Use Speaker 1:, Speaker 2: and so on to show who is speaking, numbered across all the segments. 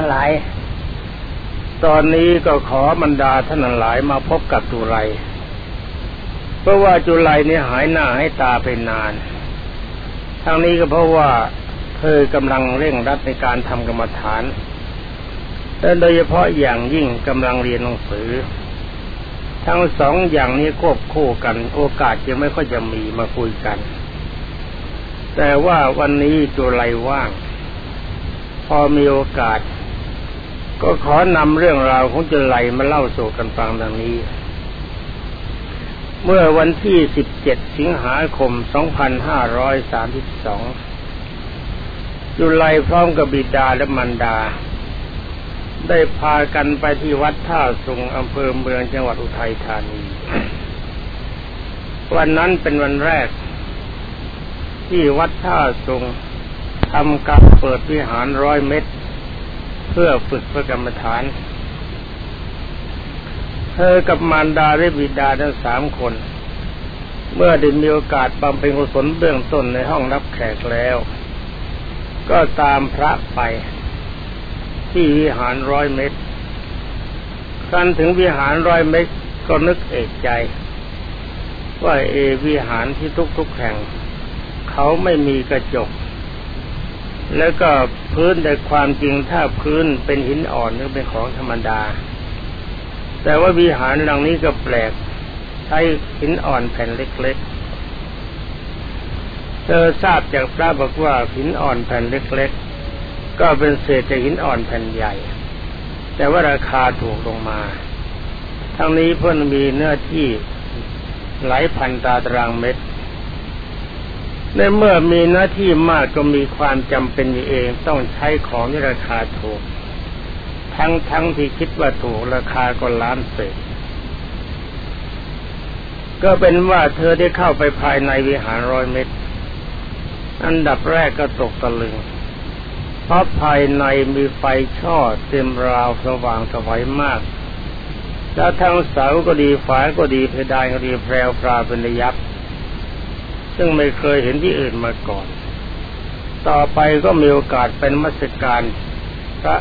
Speaker 1: ทั้งหลาย ตอนนี้ก็ขอบรรดาท่านหลายมาพบกับจุไรเพราะว่าจุไรนี่หายหน้าให้ตาไปนาน ทั้งนี้ก็เพราะว่าเธอกำลังเร่งรัดในการทำกรรมฐานและโดยเฉพาะอย่างยิ่งกำลังเรียนหนังสือ ทั้งสองอย่างนี้ควบคู่กัน โอกาสจะไม่ค่อยจะมีมาคุยกัน แต่ว่าวันนี้จุไรว่าง พอมีโอกาส ก็ขอนำเรื่องราวของจุไลมาเล่าสู่กันฟังดังนี้ เมื่อวันที่ 17 สิงหาคม 2532 จุไลพร้อมกับบิดาและมันดา ได้พากันไปที่วัดท่าสุงอำเภอเมืองจังหวัดอุทัยธานี วันนั้นเป็นวันแรก ที่วัดท่าสุงทำการเปิดวิหารร้อยเมตร เพื่อฝึกพระกรรมฐาน เธอกับมารดาและบิดาทั้งสามคน เมื่อได้มีโอกาสบำเพ็ญกุศลเบื้องต้นในห้องรับแขกแล้ว ก็ตามพระไป ที่วิหารร้อยเมตรครั้นถึงวิหารร้อยเมตรก็นึกเอกใจ ว่าเอวิหารที่ทุกๆแห่ง เขาไม่มีกระจก แล้วก็พื้นแต่ความจริงถ้าพื้นเป็นหินอ่อนก็เป็นของธรรมดา แต่ว่าวิหารหลังนี้ก็แปลก ใช้หินอ่อนแผ่นเล็กๆ เธอทราบจากพระบอกว่าหินอ่อนแผ่นเล็ก ๆ ก็เป็นเศษจากหินอ่อนแผ่นใหญ่ แต่ว่าราคาถูกลงมา ทั้งนี้เพื่อนมีเนื้อที่หลายพันตาตารางเมตร ในเมื่อมีหน้าที่มากก็มีความจำเป็นเองต้องใช้ของที่ราคาถูก ทั้งทั้งที่คิดว่าถูกราคาก็ล้านเศษก็เป็นว่าเธอได้เข้าไปภายในวิหารร้อยเมตร อันดับแรกก็ตกตะลึง เพราะภายในมีไฟช่อเต็มราวสว่างสวัยมาก แล้วทั้งเสาก็ดีฝาก็ดีเพดานก็ดีแพรวปราเป็นระยับ ซึ่งไม่เคยเห็นที่อื่นมาก่อน ต่อไปก็มีโอกาสเป็นมัสการพระ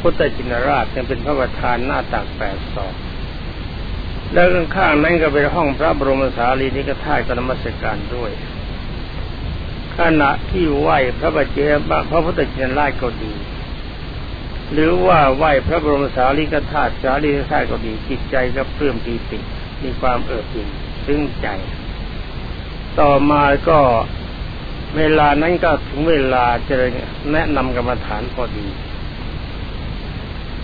Speaker 1: พุทธจินราชยังเป็นพระประธานหน้าตักแปดศอกแล้วข้างนั้นก็เป็นห้องพระบรมสารีนิกธาตุกนมัสการด้วย ขณะที่ไหวพระบัจเจพระพุทธจินราชก็ดี หรือว่าไหวพระบรมสารีริกธาตุสารีริกธาตุก็ดีจิตใจก็เพิ่มปีติมีความเอิบอิ่มซึ้งใจ ต่อมาก็เวลานั้นก็ถึงเวลาจะแนะนำกรรมฐานพอดี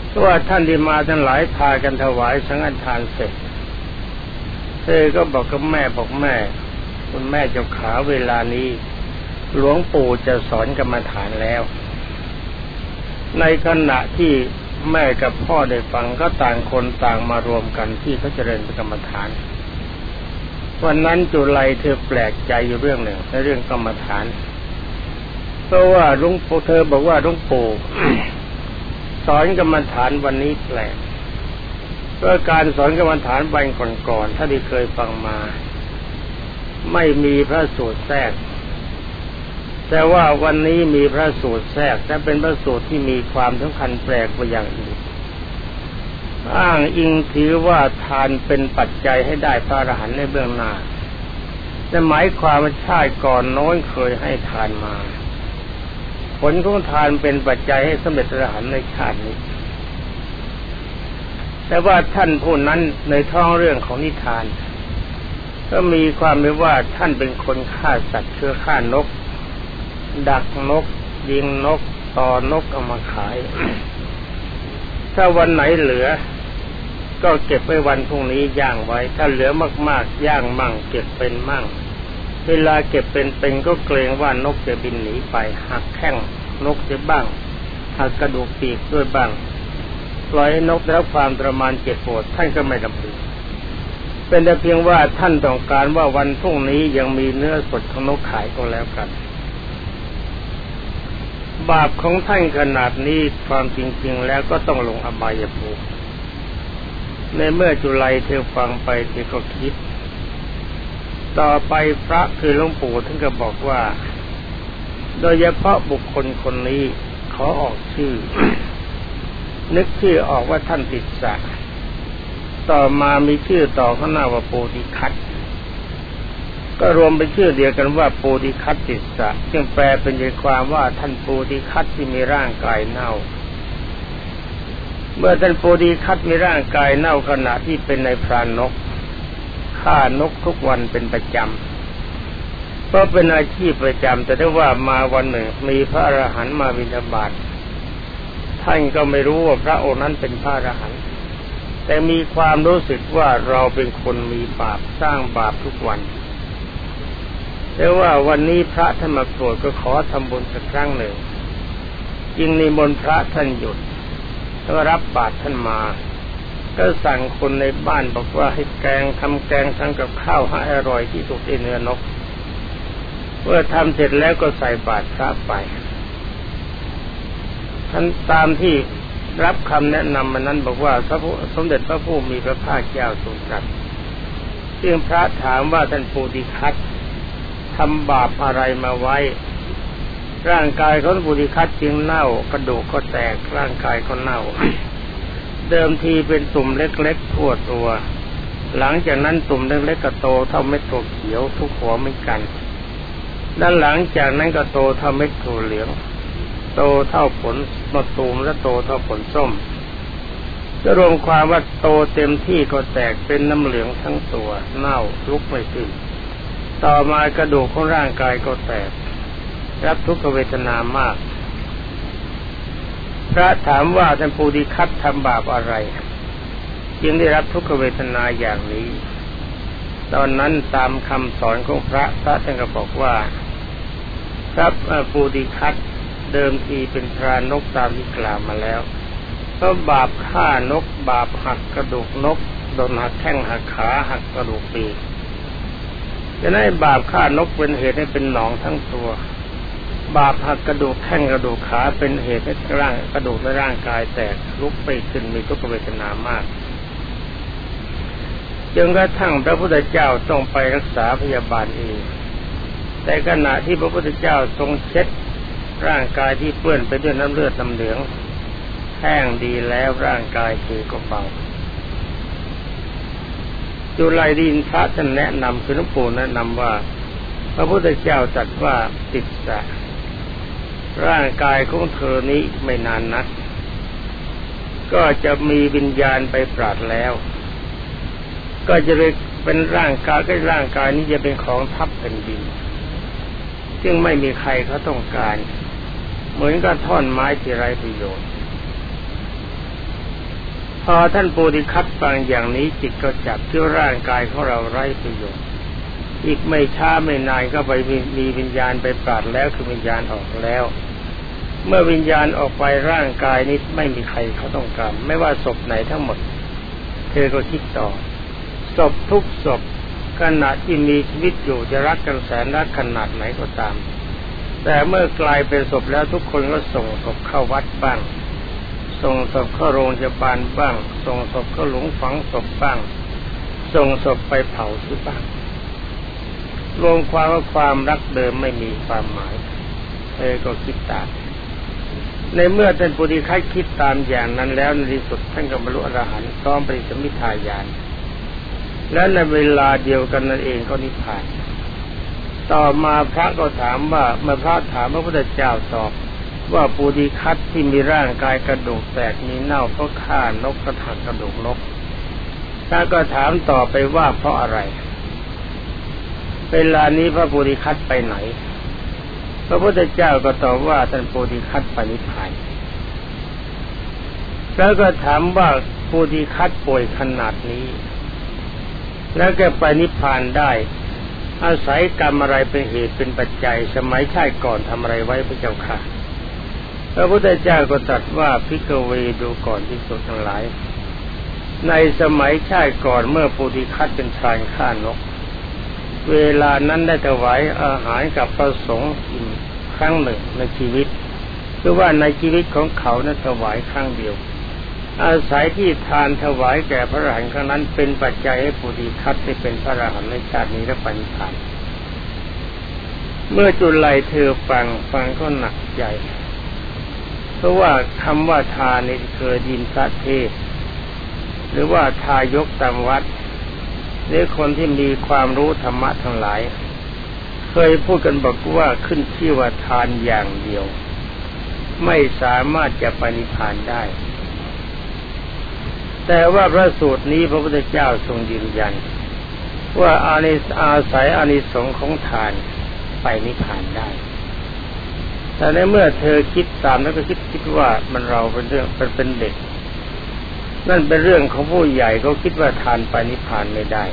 Speaker 1: เพราะว่าท่านที่มาทั้งหลายพากันถวายสังฆทานเสร็จ เธอก็บอกกับแม่บอกแม่ คุณแม่เจ้าขาเวลานี้ หลวงปู่จะสอนกรรมฐานแล้ว ในขณะที่แม่กับพ่อได้ฟังก็ต่างคนต่างมารวมกันที่เขาเจริญกรรมฐาน วันนั้นจุไลเธอแปลกใจอยู่เรื่องหนึ่งในเรื่องกรรมฐาน เพราะว่าลุงปู่เธอบอกว่าลุงปู่สอนกรรมฐานวันนี้แปลกเพราะการสอนกรรมฐานวันก่อนๆถ้าที่เคยฟังมา ไม่มีพระสูตรแทรก แต่ว่าวันนี้มีพระสูตรแทรกแต่เป็นพระสูตรที่มีความสำคัญแปลกกว่าอย่างอื่น อ้างอิงถือว่าทานเป็นปัจจัยให้ได้พระอรหันต์ในเบื้องหน้าแต่หมายความว่าชาติก่อนน้นเคยให้ทานมา ผลของทานเป็นปัจจัยให้สำเร็จพระอรหันต์ในชาตินี้ แต่ว่าท่านผู้นั้นในท้องเรื่องของนิทาน ก็มีความไม่ว่าท่านเป็นคนฆ่าสัตว์เชื่อฆ่านก ดักนก ยิงนกต่อนกเอามาขายถ้าวันไหนเหลือ ก็เก็บไว้วันพรุ่งนี้ย่างไว้ ถ้าเหลือมากๆย่างมั่ง เก็บเป็นมั่ง เวลาเก็บเป็นเป็นก็เกรงว่านกจะบินหนีไปหักแข้งนกจะบ้างหักกระดูกปีกด้วยบ้างปล่อยนกได้รับความทรมานเจ็บปวดท่านก็ไม่ดำพึงเป็นแต่เพียงว่าท่านต้องการว่าวันพรุ่งนี้ยังมีเนื้อสดของนกขายก็แล้วกัน บาปของท่านขนาดนี้ความจริงๆแล้วก็ต้องลงอบายภูมิ ในเมื่อจุลัยเธอฟังไปเธอก็คิด ต่อไปพระคือหลวงปู่ท่านก็บอกว่า โดยเฉพาะบุคคลคนนี้ขอออกชื่อ นึกชื่อออกว่าท่านติดสะต่อมามีชื่อต่อข้างหน้าว่าโปติคัตก็รวมเป็นชื่อเดียวกันว่าโปติคัตติสะจึงแปลเป็นใจความว่าท่านโปติคัตที่มีร่างกายเน่า เมื่อท่านโปติคัตมีร่างกายเน่าขณะที่เป็นในพรานนกฆ่านกทุกวันเป็นประจำเพราะเป็นอาชีพประจำแต่ได้ว่ามาวันหนึ่งมีพระอรหันต์มาบิณฑบาตท่านก็ไม่รู้ว่าพระองค์นั้นเป็นพระอรหันต์แต่มีความรู้สึกว่าเราเป็นคนมีบาปสร้างบาปทุกวัน แต่ว่าวันนี้พระท่านมโปรดก็ขอทำบุญสักครั้งหนึ่ง จึงนิมนต์พระท่านหยุด แล้วรับบาตรท่านมา ก็สั่งคนในบ้านบอกว่าให้แกงทำแกงทำกับข้าวให้อร่อยที่สุดในเนื้อนกเมื่อทำเสร็จแล้วก็ใส่บาตรพระไปท่านตามที่รับคำแนะนำมันนั้นบอกว่าพระสมเด็จพระผู้มีพระภาคเจ้าทรงตรัสจึงพระถามว่าท่านปูติคัตทำบาปอะไรมาไว้ ร่างกายของบุริคัตจึงเน่ากระดูกก็แตกร่างกายก็เน่า เดิมทีเป็นตุ่มเล็กๆทั่วตัว หลังจากนั้นตุ่มเล็กๆก็โตเท่าเม็ดถั่วเขียวทุกหัวไม่กัน ด้านหลังจากนั้นก็โตเท่าเม็ดถั่วเหลือง โตเท่าผลมะตูมและโตเท่าผลส้มจะรวมความว่าโตเต็มที่ก็แตกเป็นน้ำเหลืองทั้งตัว เน่าลุกไม่ขึ้นต่อมากระดูกของร่างกายก็แตก รับทุกขเวทนามาก พระถามว่าท่านปูดิคัตทำบาปอะไร จึงได้รับทุกขเวทนาอย่างนี้ ตอนนั้นตามคำสอนของพระพระท่านก็บอกว่าพระปูดิคัตเดิมทีเป็นพรานกตามที่กล่าวมาแล้วก็บาปฆ่านก บาปหักกระดูกนกโดนหักแข้งหักขาหักกระดูกปีกจะได้บาปฆ่านกเป็นเหตุให้เป็นหนองทั้งตัว บาปหักกระดูกแข้งกระดูกขาเป็นเหตุให้ร่างกระดูกในร่างกายแตกลุกไปขึ้นมีทุกขเวทนามากจนกระทั่งพระพุทธเจ้าต้องไปรักษาพยาบาลเองแต่ขณะที่พระพุทธเจ้าทรงเช็ดร่างกายที่เปื้อนไปด้วยน้ำเลือดน้ำเหลืองแห้งดีแล้วร่างกายคือก็เบาจุลัยดินพระท่านแนะนำคือหลวงปู่แนะนำว่า พระพุทธเจ้าตรัสว่าติดสะ ร่างกายของเธอนี้ไม่นานนัก ก็จะมีวิญญาณไปปราดแล้ว ก็จะเป็นร่างกายก็ร่างกายนี้จะเป็นของทับแผ่นดิน ซึ่งไม่มีใครเขาต้องการ เหมือนกับท่อนไม้ที่ไร้ประโยชน์ พอท่านปูติคัดฟังอย่างนี้จิตก็จับที่ร่างกายของเราไร้ประโยชน์ อีกไม่ช้าไม่นานก็ไปมีวิญญาณไปปราดแล้วคือวิญญาณออกแล้ว เมื่อวิญญาณออกไปร่างกายนี้ไม่มีใครเขาต้องการไม่ว่าศพไหนทั้งหมด เธอก็คิดต่อศพทุกศพขณะที่มีชีวิตอยู่จะรักกันแสนรักขนาดไหนก็ตาม แต่เมื่อกลายเป็นศพแล้วทุกคนก็ส่งศพเข้าวัดบ้าง ส่งศพเข้าโรงพยาบาลบ้าง ส่งศพเข้าหลุมฝังศพบ้าง ส่งศพไปเผาที่บ้าง รวมความว่าความรักเดิมไม่มีความหมายเธอก็คิดตามในเมื่อท่านปุริคัยคิดตามอย่างนั้นแล้วในที่สุดท่านก็บรรลุอรหันต์พร้อมปริสมิทายาน และในเวลาเดียวกันนั่นเองก็นิพพาน ต่อมาพระก็ถามว่าเมื่อพระถามพระพุทธเจ้าตอบว่าปูดีคัดที่มีร่างกายกระดูกแตกมีเน่าเพราะฆ่านกกระถักกระดูกนกถ้าก็ถามต่อไปว่าเพราะอะไร เวลานี้พระปูดีคัดไปไหน พระพุทธเจ้าก็ตอบว่าท่านปูดีคัดไปนิพพานแล้วก็ถามว่าปูดีคัดป่วยขนาดนี้ แล้วแกไปนิพพานได้ อาศัยกรรมอะไรเป็นเหตุเป็นปัจจัย สมัยชาติก่อนทำอะไรไว้พระเจ้าค่ะพระพุทธเจ้าก็ตรัสว่าพิกเวดูก่อนที่สุดทั้งหลาย ในสมัยชาติก่อนเมื่อปุถิคัตเป็นชายฆ่านก เวลานั้นได้ถวายอาหารกับพระสงฆ์กินครั้งหนึ่งในชีวิตคือว่าในชีวิตของเขานั้นถวายครั้งเดียว อาศัยที่ทานถวายแก่พระอรหันต์ครั้งนั้นเป็นปัจจัยให้ปุถิคัตได้เป็นพระอรหันต์ในชาตินี้และปัญญาเมื่อจุลัยเธอฟังฟังก็หนักใจเพราะว่าคำว่าทานนี่เคยดินพระเทศ หรือว่าทายกตามวัด หรือคนที่มีความรู้ธรรมะทั้งหลาย เคยพูดกันบอกว่าขึ้นชื่อว่าทานอย่างเดียว ไม่สามารถจะปณิพานได้ แต่ว่าพระสูตรนี้พระพุทธเจ้าทรงยืนยัน ว่าอานิสอาศัยอานิสงส์ของทานไปนิพพานได้ แต่ในเมื่อเธอคิดตามแล้วก็คิดคิดว่ามันเราเป็นเรื่องเป็นเด็ก นั่นเป็นเรื่องของผู้ใหญ่เขาคิดว่าทานไปนิพพานไม่ได้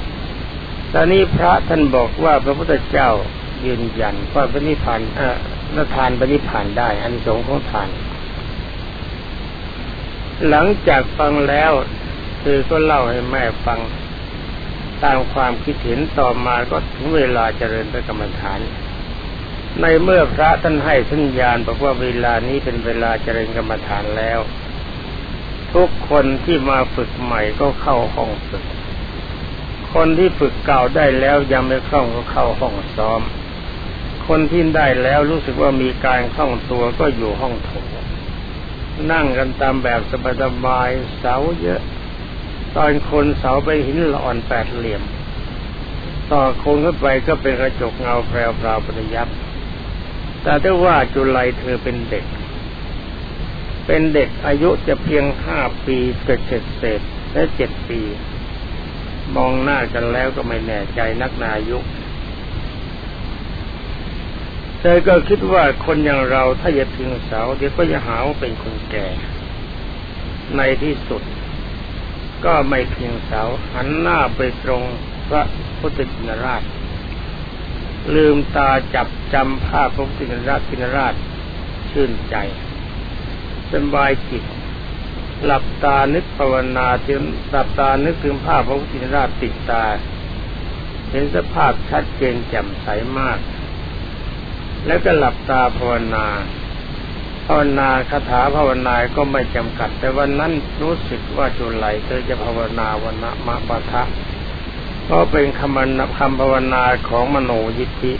Speaker 1: ตอนนี้พระท่านบอกว่าพระพุทธเจ้ายืนยันว่าปณิพานเอ่อทานปณิพานได้อันสงของทาน หลังจากฟังแล้วเธอก็เล่าให้แม่ฟังตามความคิดเห็นต่อมาก็ถึงเวลาเจริญพระกรรมฐาน ในเมื่อพระท่านให้สัญญาณบอกว่าเวลานี้เป็นเวลาเจริญกรรมฐานแล้ว ทุกคนที่มาฝึกใหม่ก็เข้าห้องฝึก คนที่ฝึกเก่าได้แล้วยังไม่คล่องก็เข้าห้องซ้อม คนที่ได้แล้วรู้สึกว่ามีการคล่องตัวก็อยู่ห้องโถงนั่งกันตามแบบสบายๆเสาเยอะ ตอนคนเสาไปหินหลอนแปดเหลี่ยม ต่อโค้งขึ้นไปก็เป็นกระจกเงาแพรวพราวปริยับแต่ถ้าว่าจุลัยเธอเป็นเด็ก เป็นเด็กอายุจะเพียงห้าปีเกิดเจ็ดเศษและเจ็ดปี มองหน้ากันแล้วก็ไม่แน่ใจนักนายุเธอก็คิดว่าคนอย่างเราถ้าจะพิงสาวเดี๋ยวก็จะหาว่าเป็นคนแก่ ในที่สุด ก็ไม่เพียงสาวหันหน้าไปตรงพระพุทธจินราช ลืมตาจับจำภาพพระพุทธินราชินราชชื่นใจ สบายจิต หลับตานึกภาวนาถึงหลับตานึกถึงภาพพระพุทธจินราชติดตา เห็นสภาพชัดเจนแจ่มใสมาก แล้วก็หลับตาภาวนา ภาวนาคาถาภาวนาก็ไม่จำกัด แต่วันนั้นรู้สึกว่าจุไหลเธอจะภาวนาวันนะมะปะทะเพราะเป็นคำคำภาวนาของมโนยิทธิ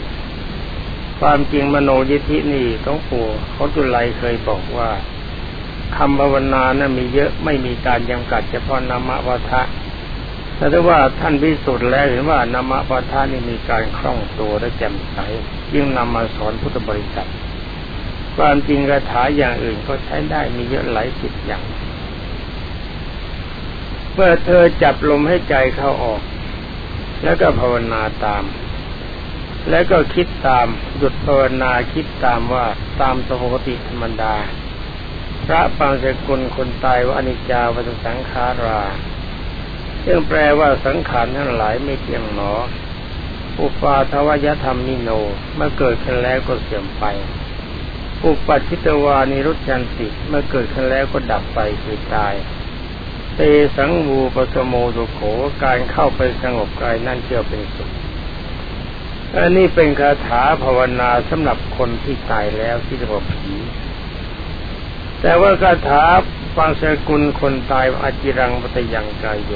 Speaker 1: ความจริงมโนยิทธินี่ต้องปู่เขาจุไหลเคยบอกว่า คำภาวนานะ่ะมีเยอะไม่มีการจำกัดเฉพาะนามะปะทะแต่ถ้าว่าท่านพิสูจน์แล้วเห็นว่านามะปะทะนี่มีการคล่องตัวและแจ่มใสยิ่งนำมาสอนพุทธบริษัทความจริงคาถาอย่างอื่นก็ใช้ได้มีเยอะหลายสิบอย่าง เมื่อเธอจับลมให้ใจเข้าออก แล้วก็ภาวนาตาม แล้วก็คิดตามหยุดภาวนาคิดตามว่าตามปกติธรรมดา ระปังสกุลคนตายว่าอนิจจาวัฏสังขาราซึ่งแปลว่าสังขารทั้งหลายไม่เที่ยงหนอ อุปาทวยธรรมนิโน เมื่อเกิดขึ้นแล้วก็เสื่อมไป อุปัชิตวานิรุจันติเมื่อเกิดขึ้นแล้วก็ดับไปคือตาย เตสังวูปสโมตุโขการเข้าไปสงบกายนั่นเชื่อเป็นสุขอันนี้เป็นคาถาภาวนาสำหรับคนที่ตายแล้วที่เรียกว่าผี แต่ว่าคาถาฟังสกุลคนตายอาจิรังปตยังกายโย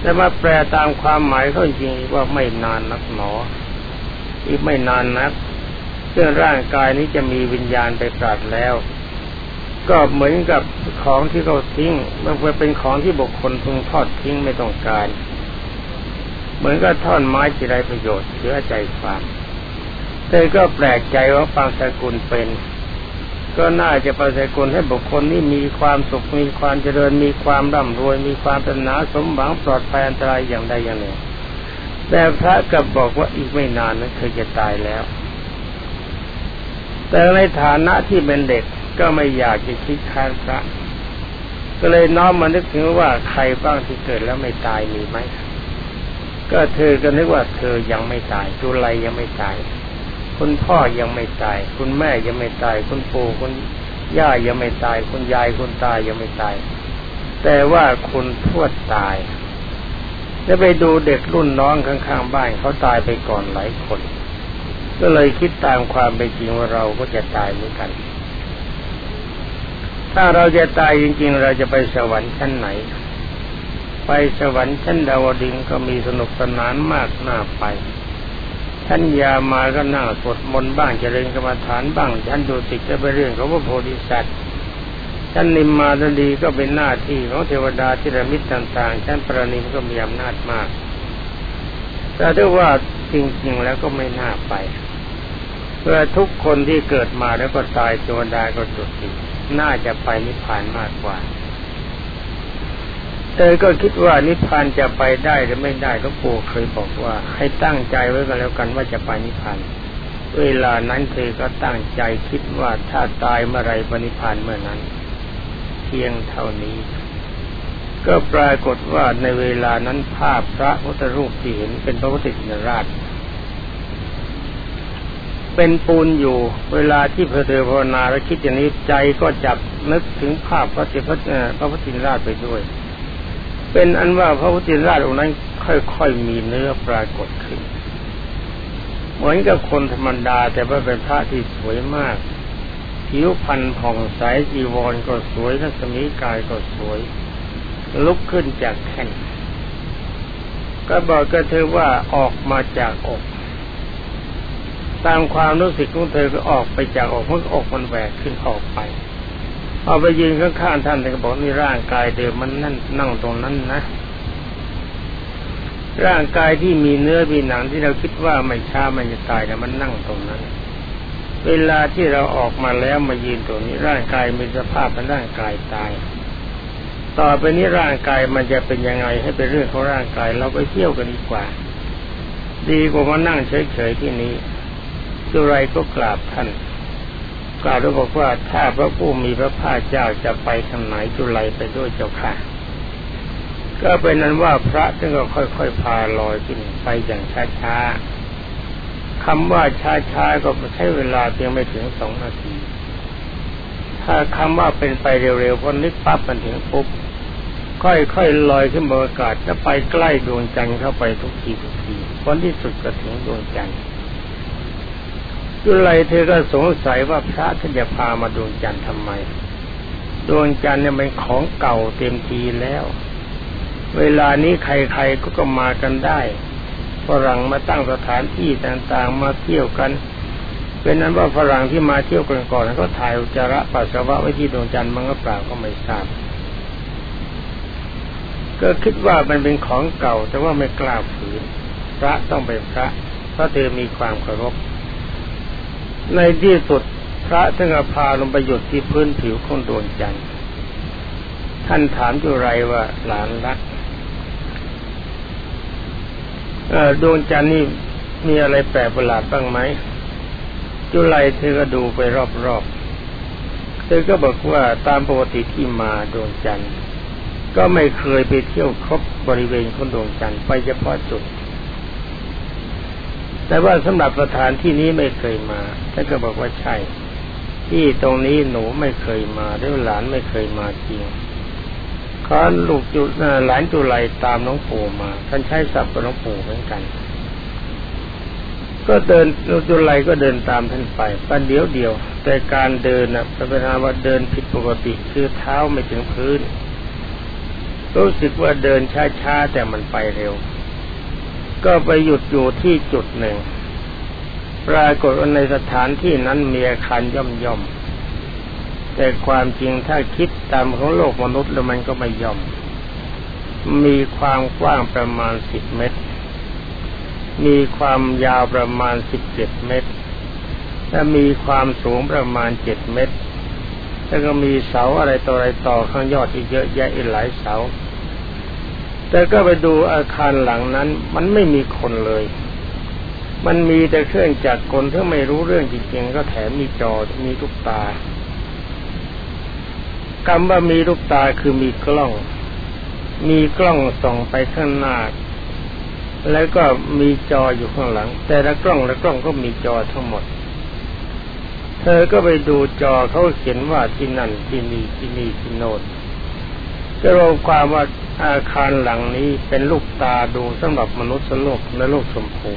Speaker 1: แต่มาแปลตามความหมายเขาจริงว่าไม่นานนักหนอ อีกไม่นานนักซึ่องร่างกายนี้จะมีวิญญาณไปปราดแล้ว ก็เหมือนกับของที่เขาทิ้ง มันเป็นของที่บุคคลพึงทอดทิ้งไม่ต้องการ เหมือนกับท่อนไม้ที่ไรประโยชน์เชื่อใจความเธอก็แปลกใจว่าฟังสกุลเป็น ก็น่าจะประสกุลให้บุคคลนี้มีความสุขมีความเจริญมีความร่ำรวย มีความปรารถนาสมหวังปลอดภัยอันตรายอย่างใดอย่างหนึ่งแต่พระกับบอกว่าอีกไม่นานนั้นเธอจะตายแล้ว แต่ในฐานะที่เป็นเด็กก็ไม่อยากจะคิดค้านพระ ก็เลยน้อมมานึกถึงว่าใครบ้างที่เกิดแล้วไม่ตายมีไหมก็เธอก็นึกว่าเธอยังไม่ตายจุไลยังไม่ตาย คุณพ่อยังไม่ตาย คุณแม่ยังไม่ตาย คุณปู่คุณย่ายังไม่ตาย คุณยายคุณตายังไม่ตาย แต่ว่าคุณทวดตายแล้วไปดูเด็กรุ่นน้องข้างๆบ้านเขาตายไปก่อนหลายคน ก็เลยคิดตามความเป็นจริงว่าเราก็จะตายเหมือนกัน ถ้าเราจะตายจริง ๆ เราจะไปสวรรค์ชั้นไหน ไปสวรรค์ชั้นดาวดึงก็มีสนุกสนานมากน่าไป ท่านยามาก็นั่งสวดมนต์บ้างเจริญกรรมฐานบ้างท่านดูติดจะไปเรื่องของพระโพธิสัตว์ท่านนิมมาตดีก็เป็นหน้าที่ของเทวดาที่ระมิตต่างๆท่านประนิมก็มีอำนาจมาก แต่ถ้าว่าจริงๆแล้วก็ไม่น่าไปเพื่อทุกคนที่เกิดมาแล้วก็ตายเทวดาก็จุติน่าจะไปนิพพานมากกว่า เธอก็คิดว่านิพพานจะไปได้หรือไม่ได้ก็ปู่เคยบอกว่า ให้ตั้งใจไว้กันแล้วกันว่าจะไปนิพพานเวลานั้นเธอก็ตั้งใจคิดว่าถ้าตายเมื่อไรปนิพพานเมื่อนั้น เพียงเท่านี้ ก็ปรากฏว่าในเวลานั้นภาพพระพุทธรูปที่เห็นเป็นพระพุทธจินราช เป็นปูนอยู่ เวลาที่เพอเธอภาวนาแล้วคิดอย่างนี้ใจก็จับนึกถึงภาพพระเจ้าพระพุทธจินราชไปด้วย เป็นอันว่าพระพุทธราชองค์นั้น ค่อยๆมีเนื้อปรากฏขึ้น เหมือนกับคนธรรมดา แต่ว่าเป็นพระที่สวยมาก ผิวพรรณผ่องใสจีวรก็สวยทัศมีกายก็สวย ลุกขึ้นจากแท่นก็บอกกับเธอว่าออกมาจากอก ตามความรู้สึกของเธอก็ออกไปจากอกเมื่ออกมันแหวกขึ้นออกไป เอาไปยืนข้างๆท่านแต่ก็บอกนี่ร่างกายเดิมมันนั่นนั่งตรงนั้นนะ ร่างกายที่มีเนื้อมีหนังที่เราคิดว่าไม่ช้ามันจะตายแต่มันนั่งตรงนั้น เวลาที่เราออกมาแล้วมายืนตรงนี้ ร่างกายมีสภาพเป็นร่างกายตาย ต่อไปนี้ร่างกายมันจะเป็นยังไงให้เป็นเรื่องของร่างกาย เราไปเที่ยวกันดีกว่า ดีกว่ามานั่งเฉยๆที่นี้จุไรก็กราบท่าน กล่าวด้วยบอกว่าถ้าพระผู้มีพระภาคเจ้าจะไปทางไหนจุไลไปด้วยเจ้าค่ะ ก็เป็นนั้นว่าพระท่านก็ค่อยๆพาลอยขึ้นไปอย่างช้าๆคำว่าช้าๆก็ใช้เวลาเพียงไม่ถึงสองนาที ถ้าคำว่าเป็นไปเร็วๆพอนึกปั๊บมันถึงปุ๊บค่อยๆลอยขึ้นบนอากาศแล้วไปใกล้ดวงจันทร์เข้าไปทุกทีทุกทีผลที่สุดก็ถึงดวงจันทร์ จุไรเธอก็สงสัยว่าพระท่านจะพามาดวงจันทร์ทำไม ดวงจันทร์เนี่ยเป็นของเก่าเต็มทีแล้ว เวลานี้ใครๆก็ก็มากันได้ฝรั่งมาตั้งสถานที่ต่างๆมาเที่ยวกันเป็นนั้นว่าฝรั่งที่มาเที่ยวกันก่อนก็ถ่ายอุจจาระปัสสาวะไว้ที่ดวงจันทร์มันก็เปล่าก็ไม่ทราบก็คิดว่ามันเป็นของเก่า แต่ว่าไม่กล้าฝืนพระต้องเป็นพระเพราะเธอมีความเคารพ ในที่สุดพระท่านก็พาลงไปหยดที่พื้นผิวของดวงจันทร์ท่านถามจุไรว่าหลานรักดวงจันทร์นี่มีอะไรแปลกประหลาดบ้างไหมจุไรเธอก็ดูไปรอบๆ เธอก็บอกว่าตามปกติที่มาดวงจันทร์ก็ไม่เคยไปเที่ยวครบบริเวณของดวงจันทร์ไปเฉพาะจุด แต่ว่าสำหรับสถานที่นี้ไม่เคยมาท่านก็บอกว่าใช่ ที่ตรงนี้หนูไม่เคยมาหรือหลานไม่เคยมาจริงขอลูกจุหลานจุไลตามน้องปู่มาท่านใช้ศัพท์กับน้องปู่เหมือนกัน ก็เดินลูกจุไลก็เดินตามท่านไปปันเดียวเดียว แต่การเดินนะเป็นธรรมว่าเดินผิดปกติคือเท้าไม่ถึงพื้น รู้สึกว่าเดินช้าๆแต่มันไปเร็ว ก็ไปหยุดอยู่ที่จุดหนึ่ง ปรากฏว่าในสถานที่นั้นมีอาคารย่อมย่อม แต่ความจริงถ้าคิดตามของโลกมนุษย์แล้วมันก็ไม่ย่อม มีความกว้างประมาณสิบเมตร มีความยาวประมาณสิบเจ็ดเมตร และมีความสูงประมาณเจ็ดเมตร แล้วก็มีเสาอะไรต่ออะไรต่อข้างยอดอีกเยอะแยะอีกหลายเสา แต่ก็ไปดูอาคารหลังนั้น มันไม่มีคนเลย มันมีแต่เครื่องจักรกลที่ไม่รู้เรื่องจริงๆก็แถมมีจอมีลูกตาคำว่ามีลูกตาคือมีกล้อง มีกล้องส่องไปข้างหน้า แล้วก็มีจออยู่ข้างหลัง แต่ละกล้องละกล้องก็มีจอทั้งหมด เธอก็ไปดูจอเขาเขียนว่าที่นั่นที่นี่ที่นี่ที่โน่นจะรวมความว่า อาคารหลังนี้เป็นลูกตาดูสำหรับมนุษย์โลกและโลกชมพู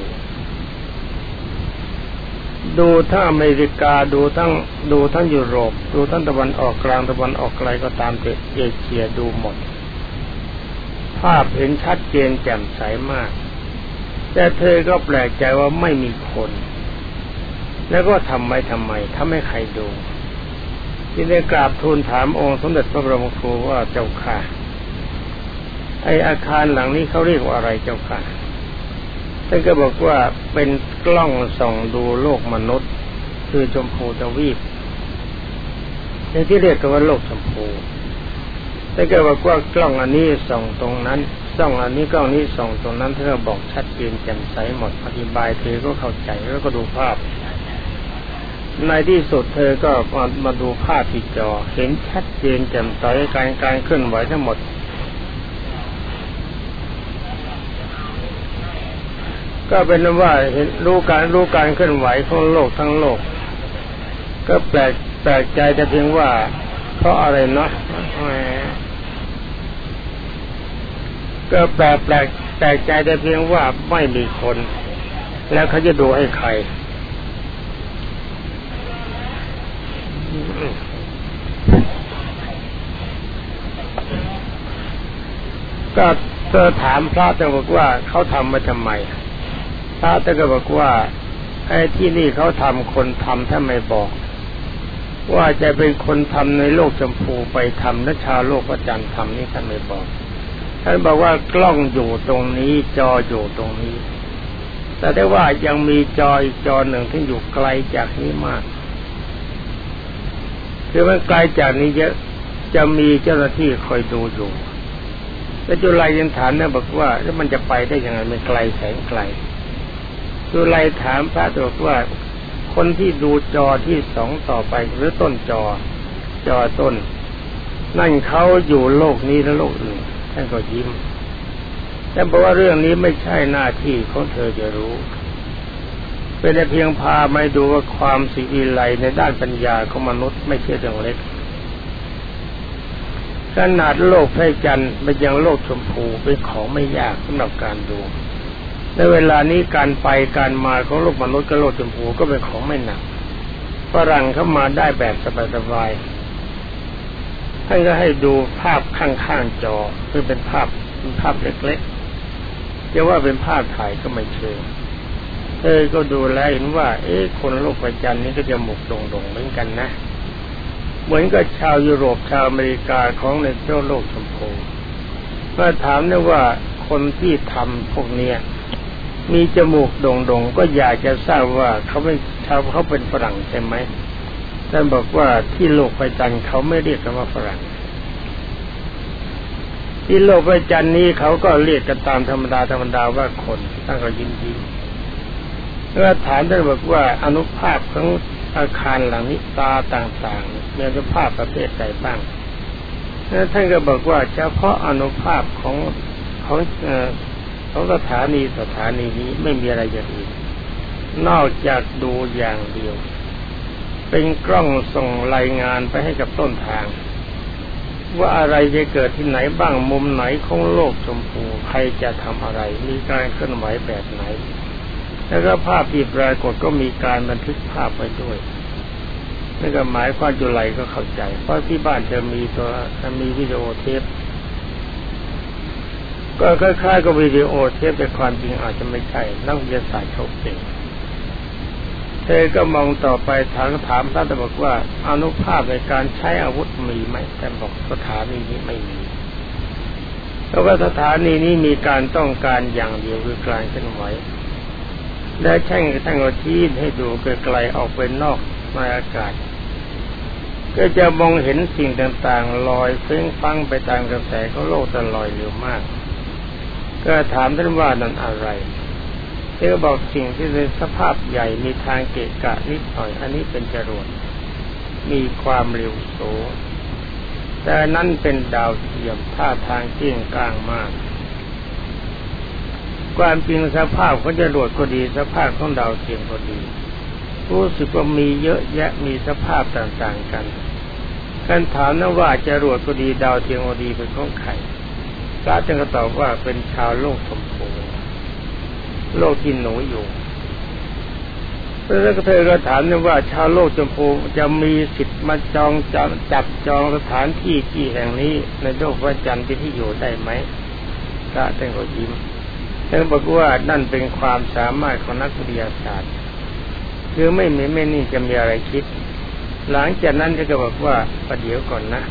Speaker 1: ดูทั้งอเมริกาดูทั้งดูทั้งยุโรป ดูทั้งตะวันออกกลางตะวันออกไกลก็ตามเอเชียดูหมด ภาพเห็นชัดเจนแจ่มใสมาก แต่เธอก็แปลกใจว่าไม่มีคน แล้วก็ทำไมทำไมถ้าไม่ใครดูที่ได้กราบทูลถามองค์สมเด็จพระบรมครูว่าเจ้าค่ะ ไออาคารหลังนี้เขาเรียกว่าอะไรเจ้าค่ะท่านก็บอกว่าเป็นกล้องส่องดูโลกมนุษย์ คือชมพูทวีปในที่เรียกกันว่าโลกชมพูท่านก็บอกว่ากล้องอันนี้ส่องตรงนั้นส่องอันนี้กล้องนี้ส่องตรงนั้นท่านก็บอกชัดเจนแจ่มใสหมดอธิบายเธอก็เข้าใจแล้วก็ดูภาพ ในที่สุดเธอก็มามาดูภาพที่จอ เห็นชัดเจนแจ่มใสการการเคลื่อนไหวทั้งหมด ก็เป็นว่าเห็นรู้การรู้การเคลื่อนไหวของโลกทั้งโลก ก็แปลกแปลกใจแต่เพียงว่าเพราะอะไรเนาะก็แปลกแปลกแปลกใจแต่เพียงว่าไม่มีคน แล้วเขาจะดูให้ใครก็เธอถามพระจะบอกว่าเขาทำมาทำไม พระท่านก็บอกว่าไอ้ที่นี่เขาทำคนทำถ้าไม่บอก ว่าจะเป็นคนทำในโลกชมพูไปทำและชาโลกพระจันทร์ทำนี่ท่านไม่บอกท่านบอกว่ากล้องอยู่ตรงนี้จออยู่ตรงนี้ แต่ได้ว่ายังมีจออีกจอหนึ่งที่อยู่ไกลจากนี้มากคือมันไกลจากนี้เยอะจะมีเจ้าหน้าที่คอยดูอยู่แต่จุลัยยังถามเนี่ยบอกว่าแล้วมันจะไปได้ยังไงมันไกลแสงไกล สุไลถามพระตัวว่า คนที่ดูจอที่สองต่อไปหรือต้นจอ จอต้น นั่นเขาอยู่โลกนี้และโลกอื่นท่านก็ยิ้มแต่บอกว่าเรื่องนี้ไม่ใช่หน้าที่ของเธอจะรู้ เป็นแต่เพียงพาไม่ดูว่าความสิวิไลในด้านปัญญาของมนุษย์ไม่ใช่เรื่องเล็กขนาดโลกพระจันทร์เป็นยังโลกชมพูเป็นของไม่ยากสำหรับการดู ในเวลานี้การไปการมาของโลกมนุษย์กับโลกชมพูก็เป็นของไม่หนักฝรั่งเข้ามาได้แบบสบายๆท่านก็ให้ดูภาพข้างๆจอคือเป็นภาพเป็นภาพเล็กๆจะว่าเป็นภาพถ่ายก็ไม่เชิงเธอก็ดูแลเห็นว่า เอ๊ะคนโลกประจันนี้ก็จะหมกดงงเหมือนกันนะ เหมือนกับชาวยุโรปชาวอเมริกาของในเจ้าโลกชมพูเมื่อถามเนี่ยว่าคนที่ทำพวกเนี้ย มีจมูกโด่งๆก็อยากจะทราบว่าเขาเป็นชาวเขาเป็นฝรั่งใช่ไหมท่านบอกว่าที่โลกไปจันเขาไม่เรียกกันว่าฝรั่ง ที่โลกไปจันนี้เขาก็เรียกกันตามธรรมดาธรรมดาว่าคนตั้งก็ยิ้มยิ้มแล้วถามท่านบอกว่าอนุภาพของอาคารหลังนี้ตาต่างๆมีอนุภาพประเภทใดบ้างท่านก็บอกว่าเฉพาะอนุภาพของของ ของสถานีสถานีนี้ไม่มีอะไรอย่างอื่นนอกจากดูอย่างเดียว เป็นกล้องส่งรายงานไปให้กับต้นทาง ว่าอะไรจะเกิดที่ไหนบ้างมุมไหนของโลกชมพูใครจะทำอะไร มีการเคลื่อนไหวแบบไหน แล้วก็ภาพที่ปรากฏก็มีการบันทึกภาพไว้ด้วยนั่นก็หมายความจุไลก็เข้าใจ เพราะที่บ้านจะมีตัวจะมีวิดีโอเทป ก็คล้ายๆกับวิดีโอเทปแต่ความจริงอาจจะไม่ใช่นักวิทยาศาสตร์เขาเก่งเธอก็มองต่อไปถามถามท่านบอกว่าอนุภาพในการใช้อาวุธมีไหมแต่บอกสถานีนี้ไม่มีเพราะว่าสถานีนี้มีการต้องการอย่างเดียวคือการเคลื่อนไหวและแช่งทั้งที่ให้ดูไกลๆออกไปนอกในอากาศ ก็จะมองเห็นสิ่งต่างๆ ลอยเฟ้งฟังไปตามกระแสของโลกตลอยเร็วมาก ก็ถามท่านว่านั่นอะไรเธอบอกสิ่งที่เป็นสภาพใหญ่มีทางเกะกะนิดหน่อย อันนี้เป็นจรวดมีความเร็วสูงแต่นั้นเป็นดาวเทียมท่าทางเกี่ยงกลางมาก ความจริงสภาพของจรวดก็ดีสภาพของดาวเทียมก็ดี รู้สึกว่ามีเยอะแยะมีสภาพต่างๆกันการถามนะว่าจรวดก็ดีดาวเทียมก็ดีเป็นของใคร พระจึงตอบว่าเป็นชาวโลกชมพูโลกที่หนูอยู่แล้วก็เธอก็ถามเนี่ยว่า ชาวโลกชมพูจะมีสิทธิ์มาจองจับจับจองสถานที่ที่แห่งนี้ ในโลกพระจันทร์ที่อยู่ได้ไหมพระท่านก็ยิ้มท่านบอกว่านั่นเป็นความสามารถของนักวิทยาศาสตร์คือไม่มีไม่นี่จะมีอะไรคิด หลังจากนั้นก็บอกว่าประเดี๋ยวก่อนนะ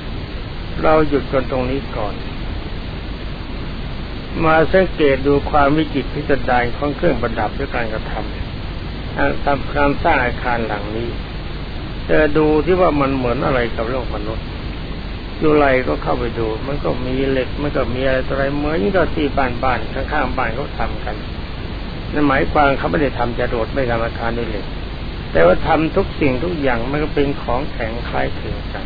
Speaker 1: เราหยุดกันตรงนี้ก่อน มาสังเกตดูความวิจิตรพิสดารของเครื่องประดับด้วยการกระทำทำการสร้างอาคารหลังนี้แต่ดูที่ว่ามันเหมือนอะไรกับโลกมนุษย์อยู่ไรก็เข้าไปดู มันก็มีเหล็ก มันก็มีอะไรอะไรเหมือนกับที่บ้านบ้านข้างๆบ้านเขาทากันนั่นหมายความเขาไม่ได้ทำจะโดดไม่ทำอาคารด้วยเหล็ก แต่ว่าทำทุกสิ่งทุกอย่างมันก็เป็นของแข็งคล้ายคลึงกัน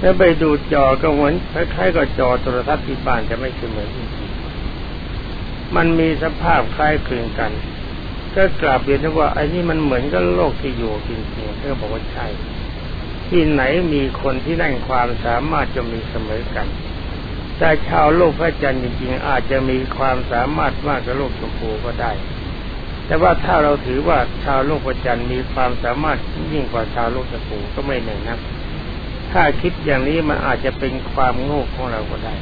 Speaker 1: แล้วไปดูจอก็เหมือนคล้ายๆกับจอโทรทัศน์ที่บ้านจะไม่เหมือน มันมีสภาพคล้ายคลึงกัน ก็กราบเรียนว่าไอ้นี่มันเหมือนกับโลกที่อยู่จริงๆเพื่อบอกว่าใช่ ที่ไหนมีคนที่นั่งความสามารถจะมีเสมอกัน แต่ชาวโลกพระจันทร์จริงๆอาจจะมีความสามารถมากกว่าโลกชมพูก็ได้ แต่ว่าถ้าเราถือว่าชาวโลกพระจันทร์มีความสามารถยิ่งกว่าชาวโลกชมพูก็ไม่แน่นะถ้าคิดอย่างนี้มันอาจจะเป็นความโง่ของเราก็ได้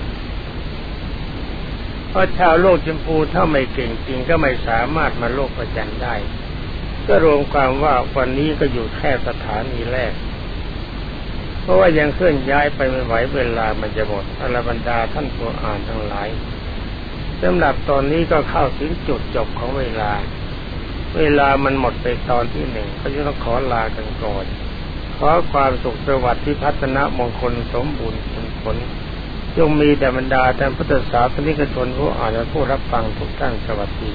Speaker 1: เพราะชาวโลกชมพูถ้าไม่เก่งจริงก็ไม่สามารถมาโลกพระจันได้ ก็รวมความว่าวันนี้ก็อยู่แค่สถานีแรก เพราะว่ายังเคลื่อนย้ายไปไม่ไหวเวลามันจะหมดอรบรรดาท่านผู้อ่านทั้งหลายสำหรับตอนนี้ก็เข้าถึงจุดจบของเวลา เวลามันหมดไปตอนที่หนึ่งก็จะต้องขอลากันก่อนขอความสุขสวัสดิ์ที่พัฒนามงคลสมบูรณ์ผล จงมีแต่บรรดาท่านพุทธศาสนิกชนผู้อ่านและผู้รับฟังทุกท่านสวัสดี